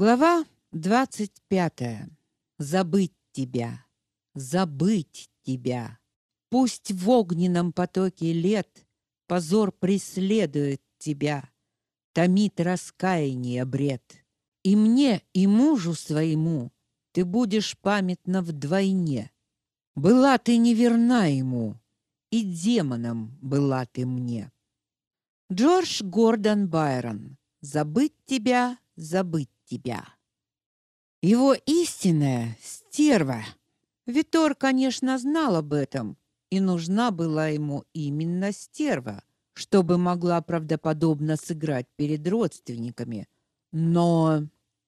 Глава двадцать пятая. Забыть тебя, забыть тебя. Пусть в огненном потоке лет позор преследует тебя, томит раскаяние бред. И мне, и мужу своему ты будешь памятна вдвойне. Была ты неверна ему, и демоном была ты мне. Джордж Гордон Байрон. Забыть тебя, забыть тебя. Его истинная стерва. Витор, конечно, знал об этом, и нужна была ему именно стерва, чтобы могла правдоподобно сыграть перед родственниками. Но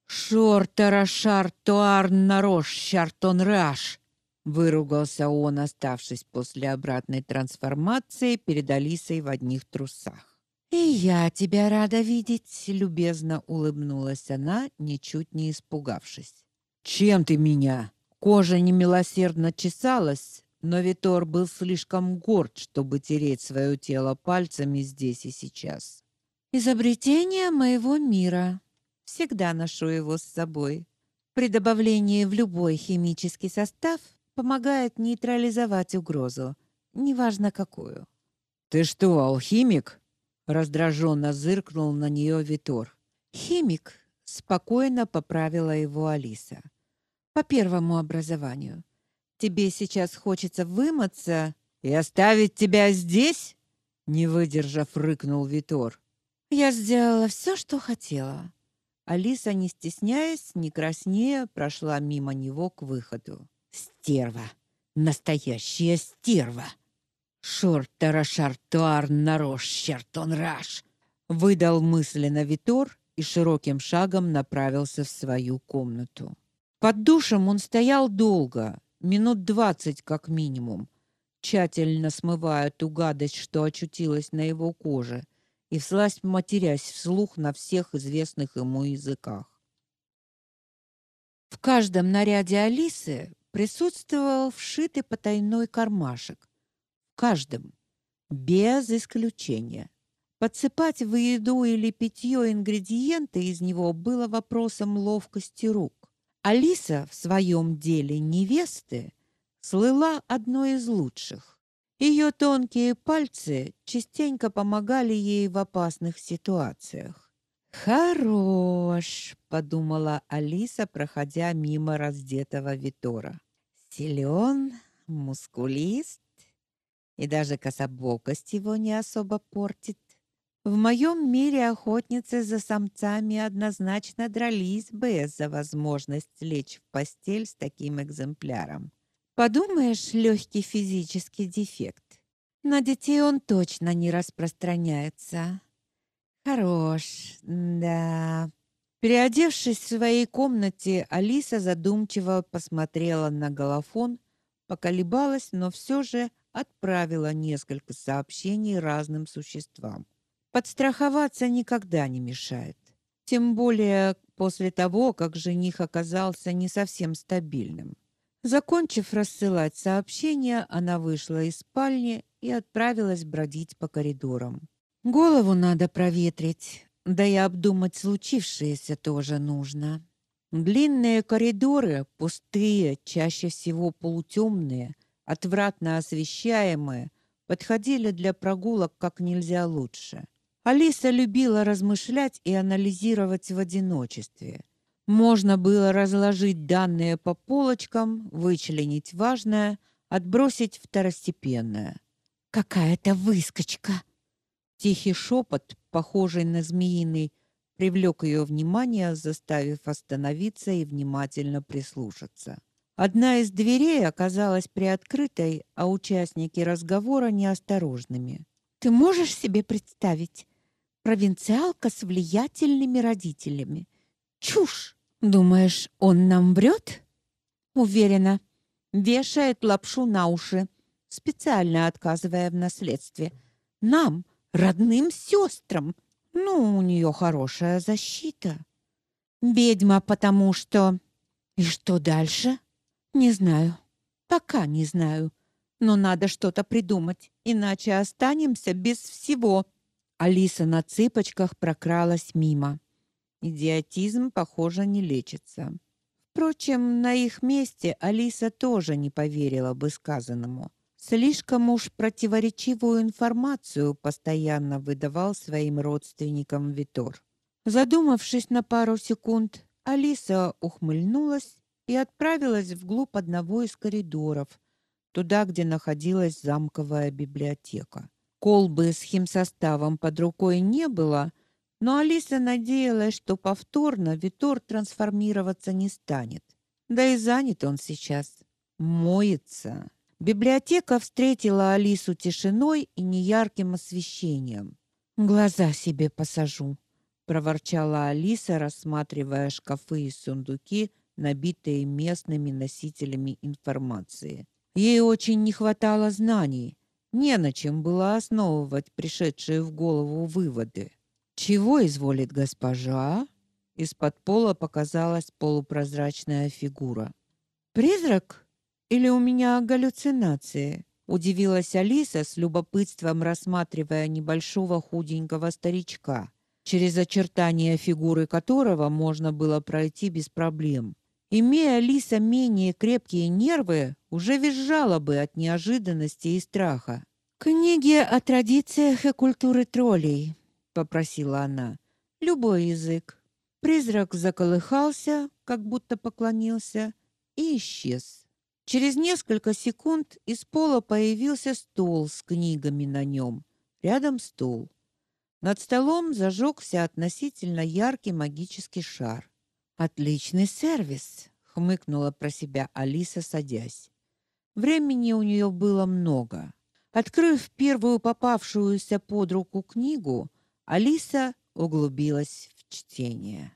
шортарашар туар нарош шартон раш выругался он, оставшись после обратной трансформации перед Алисой в одних трусах. «И я тебя рада видеть», — любезно улыбнулась она, ничуть не испугавшись. «Чем ты меня?» Кожа немилосердно чесалась, но Витор был слишком горд, чтобы тереть свое тело пальцами здесь и сейчас. «Изобретение моего мира. Всегда ношу его с собой. При добавлении в любой химический состав помогает нейтрализовать угрозу, неважно какую». «Ты что, алхимик?» Раздраженно зыркнул на нее Витор. Химик, спокойно поправила его Алиса. По первому образованию. Тебе сейчас хочется вымыться и оставить тебя здесь? Не выдержав, рыкнул Витор. Я сделала все, что хотела. Алиса, не стесняясь, не краснея, прошла мимо него к выходу. Стерва, настоящая стерва. «Шор-тарашартуар нарош щертон раш!» выдал мысленно Витор и широким шагом направился в свою комнату. Под душем он стоял долго, минут двадцать как минимум, тщательно смывая ту гадость, что очутилась на его коже, и всласть матерясь вслух на всех известных ему языках. В каждом наряде Алисы присутствовал вшитый потайной кармашек, каждым, без исключения. Подсыпать в еду или питье ингредиенты из него было вопросом ловкости рук. Алиса в своем деле невесты слыла одной из лучших. Ее тонкие пальцы частенько помогали ей в опасных ситуациях. «Хорош!» — подумала Алиса, проходя мимо раздетого Витора. «Силен, мускулист, и даже кособокость его не особо портит. В моем мире охотницы за самцами однозначно дрались бы за возможность лечь в постель с таким экземпляром. Подумаешь, легкий физический дефект. На детей он точно не распространяется. Хорош, да. Переодевшись в своей комнате, Алиса задумчиво посмотрела на голофон, поколебалась, но все же отправила несколько сообщений разным существам. Подстраховаться никогда не мешает. Тем более после того, как жених оказался не совсем стабильным. Закончив рассылать сообщения, она вышла из спальни и отправилась бродить по коридорам. Голову надо проветрить, да и обдумать случившееся тоже нужно. Длинные коридоры, пустые, чаще всего полутемные, отвратно освещаемые, подходили для прогулок как нельзя лучше. Алиса любила размышлять и анализировать в одиночестве. Можно было разложить данные по полочкам, вычленить важное, отбросить второстепенное. Какая-то выскочка. Тихий шепот, похожий на змеиный, привлек ее внимание, заставив остановиться и внимательно прислушаться. Одна из дверей оказалась приоткрытой, а участники разговора неосторожными. Ты можешь себе представить? Провинциалка с влиятельными родителями. Чушь! Думаешь, он нам врет? Уверена. Вешает лапшу на уши, специально отказывая в наследстве. Нам, родным сестрам. Ну, у нее хорошая защита. Ведьма, потому что... И что дальше? Не знаю. Пока не знаю. Но надо что-то придумать, иначе останемся без всего. Алиса на цыпочках прокралась мимо. Идиотизм, похоже, не лечится. Впрочем, на их месте Алиса тоже не поверила бы сказанному. Слишком уж противоречивую информацию постоянно выдавал своим родственникам Витор. Задумавшись на пару секунд, Алиса ухмыльнулась и отправилась вглубь одного из коридоров, туда, где находилась замковая библиотека. Колбы с химсоставом под рукой не было, но Алиса надеялась, что повторно Витор трансформироваться не станет. Да и занят он сейчас. Моется. Библиотека встретила Алису тишиной и неярким освещением. «Глаза себе посажу», — проворчала Алиса, рассматривая шкафы и сундуки, набитые местными носителями информации. Ей очень не хватало знаний, не на чем было основывать пришедшие в голову выводы. «Чего изволит госпожа?» Из-под пола показалась полупрозрачная фигура. «Призрак? Или у меня галлюцинации?» Удивилась Алиса с любопытством, рассматривая небольшого худенького старичка, через очертания фигуры которого можно было пройти без проблем. Имея Алиса менее крепкие нервы, уже визжала бы от неожиданности и страха. «Книги о традициях и культуре троллей», — попросила она. «Любой язык». Призрак заколыхался, как будто поклонился, и исчез. Через несколько секунд из пола появился стол с книгами на нем. Рядом стул. Над столом зажегся относительно яркий магический шар. Отличный сервис, хмыкнула про себя Алиса, садясь. Времени у нее было много. Открыв первую попавшуюся под руку книгу, Алиса углубилась в чтение.